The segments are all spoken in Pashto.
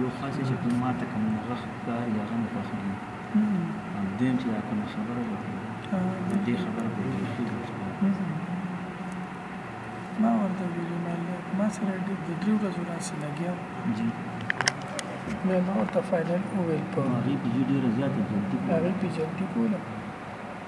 یو خاص چې په ما ته کوم غخ کار یا غن په خوري او دیم چې دا کوم خبره ده د دې خبره په دې شي ما ورته ویل ما ما سره د درې ورځې راځي لګیا جی مې ما ورته فائنل وویل په هغه پیجی ډیره زیاته جلدی هغه پیجی کوله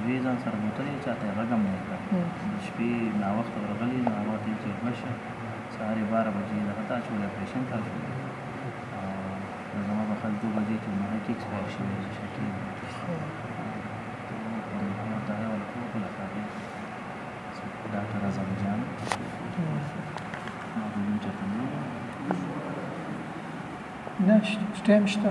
زوی ځان سره بوتلی چاته یې غږ هم نه کړ د شپې ناوخته ورغلی نو هغه ورته ویل چې غږ شه سهار یې باره بجې د هتا چې ولې اپریشن تا شو او زما به خل دوه بجې چې مړه کې ایکسپایر شوی زه شکې ډاکټر اعظم جان ما بولیم چاته نه نه شته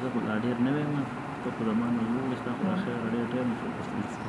زه خو لا ډېر نوی یم ته خو زما نه لوړ ستا خو لا خیر ډېر ډېر مو څوک پسې نشته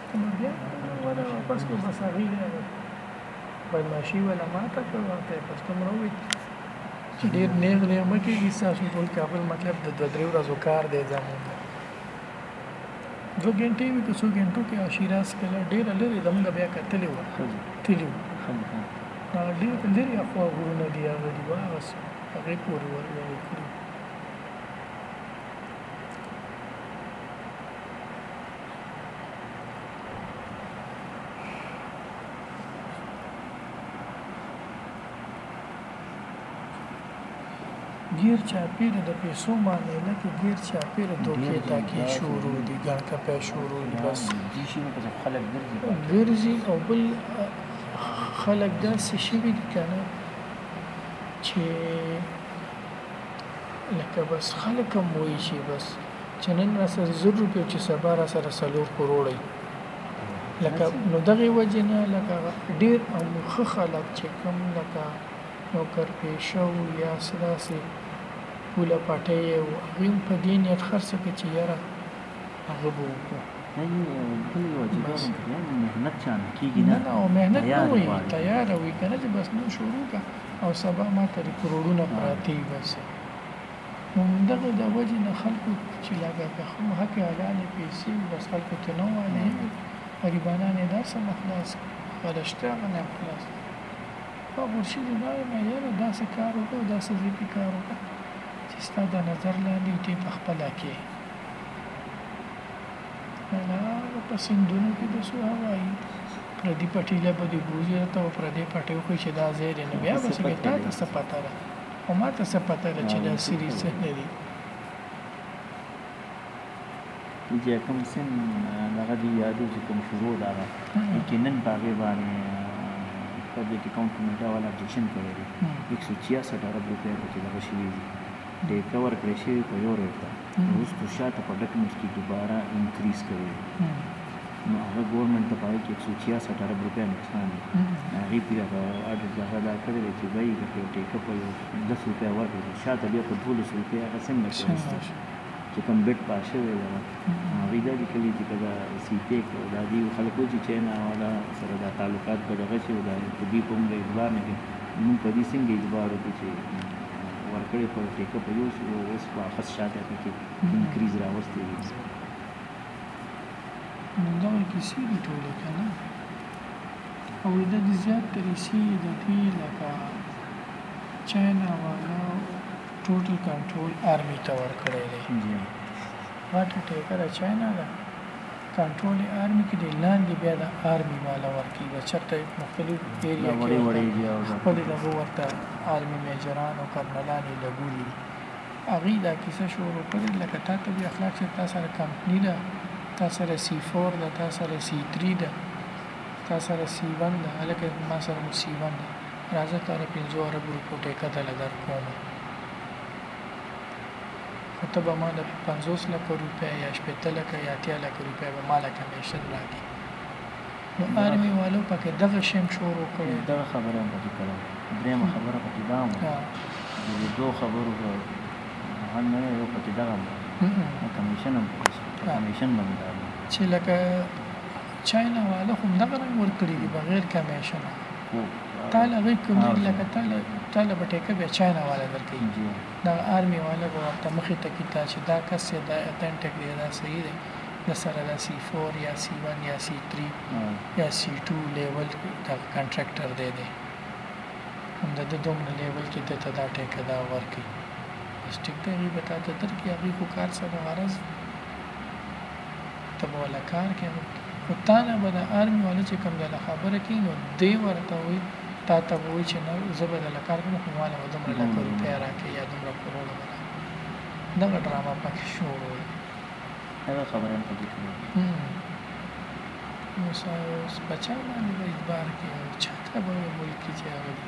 پس کو بس هغه دی بدمعشي ولا ماته کړ ورته پس کوم راوي چې ډېر نیغ نه مکه کی تاسو ټول کابل مطلب د دوه درې ورځو کار دی زموږ دو غنټې وي که څو غنټو کې عاشیراز کله ډېر لري زموږ بیا کتلې و تللی و هغه ډېر لري اخوا غرونه دی هغه دی واه بس هغه پورې ورغلی ګیر چاپیره د پیسو معامله کې ګیر چاپیره دوکې تاکي شروع دي ګڼ کپه شروع دي بس دي شي په خلک ګرځي ګرځي او بل خلک دا څه شي دي کنه چې لکه بس خلک هم وایي چې بس چې نن راسره زر روپۍ چې سبا راسره څلور کروړه وي لکه نو دغه وجه نه لکه ډیر او ښه خلک چې کوم لکه نوکر پیشه او یا سداسې پوله پټۍ او هغوی هم په دې نیت خرڅه کړي چې یاره هغه به وکړو محنت چا نه کېږي نه او محنت نه وي تیار وي که نه چې بس نن شروع کړه او سبا ما ته کروړونه پراته وي بس همدغه د وجې نه خلکو چې لګه که هم حق حلالې پېسې وي بس خلکو ته نه وايي هي وي غريبانان يې دا څه نه خلاص کړي هغه رشته هغه نه خلاص کړي په غرشي دې دا وايم ياره دا څه کار وکړه دا څه ځای کې کار وکړه چې ستا د نظر لاندې او ته په خپله کې نه په سندونو کې د سو هوایي پردي پټیله به دې بوځي ته او پردې پټیو کې چې دا ځای دی نو بیا به څه تا ته څه پته ده خو ما ته څه پته ده چې دا سری څه نه دي چې کوم سن دغه دی یادو چې کوم شروع دا ده یقینا په هغه باندې په دې کې کوم کمیټه والا اپډیشن کړی دی 166 ارب روپیا پکې دغه شوي دي ډېر کور کړی شوی په یو ریټ ده وروسته شاته په ډکمنټ کې دوباره انکریز کوي نو هغه ګورنمنټ ته پاره کې 166 ارب روپیا نقصان دی هغه پیدا اډر دا غدا کړی دی چې وایي د یو ټیکه په یو 10 روپیا ورکړي شاته بیا په 12 روپیا هغه څنګه کوي چې کم بیت پاس شوی دی هغه دا لیکلي چې کدا سی ټیک او دا دی خلکو چې چینا او دا سره دا تعلقات په دغه شی او دا په دې په موږ اعتبار نه کوي موږ په دې څنګه اعتبار وکړو چې ورکړی خو یې ټیکه په یو سو اوس خو اخس شاته پکې انکریز راوستی دی نو دغه کیسې دي ټولې که نه او د دې زیات تریسي د دوی لکه چاینا والا ټوټل کنټرول آرمي ته ورکړی دی واټه ټیکه د چاینا ده کنټرول ارمی کی دی لاندی بیا د ارمی والا ورکی به چرته مختلف ایریا کی ورته خپل دغه ورته ارمی میجران او کرنلان یی لګولی دی هغی دا کیسه شروع کړی لکه تا ته بی اخلاق شه تا سره کمپنی ده تا سره سی فور ده تا سره سی تری ده تا سره سی ون ده هلکه ما سره خو سی ون ده راځه تاله پنځو عربو روپو ټیکه دله درکوم. خو ته به ماله په پنځوس لکه روپۍ یا شپېته لکه یا اتیا لکه روپۍ به ماله کمېشن راکې نو آرمي والو پکې دغه شیم شروع کړی دغه خبره هم پکې کړې درېیمه خبره پکې دا هم د دې دوو خبرو به هم نه یو پکې دغه هم کمیشن هم پکې شو کمیشن باندې دا چې لکه چاینا والا هم دغه رنګ ورکړي دي بغیر کمیشنه هو تا له غیږ کې ونیږي لکه تا له تا له به ټیکه بیا چاینا والا درکوي دا آرمي والا به ورته مخې ته کي تا چې دا کس یې دا اتنټک دی دا صحیح دی د سره دا سی فور یا سی ون یا سی تری یا سی ټو لیول دا کنټرکټر دی دی هم د د دومره لیول کې دته دا ټیکه دا ورکي بس ټیک دی هغوی به تا ته درکړي هغوی خو کار سره غرض دی ته به ولا کار کې نو خو تاله به د ارمي والا چې کوم ځای له خبره کې نو دی ورته وي تا ته به وي چې نه زه به دله کار کوم خو ماله به دومره لکه روپۍ راکړي یا دومره کروړه به راکړي دغه ډرامه پکې شور وي هغه خبره هم پکې کوي نو سا اوس بچا باندې به اعتبار کوي چا ته به وایي ملکي چې هغه دي